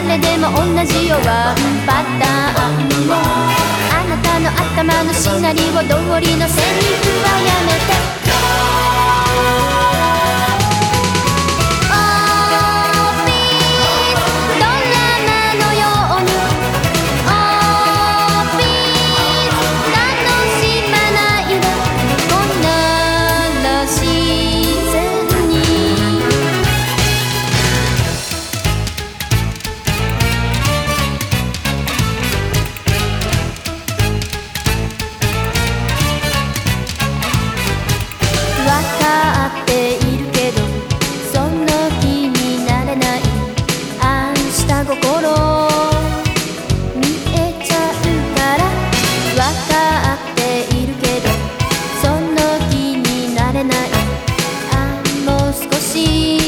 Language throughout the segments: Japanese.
誰でも同じようはパターン。あなたの頭のシナリオ通りの線に你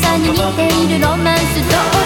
さに似ているロマンスと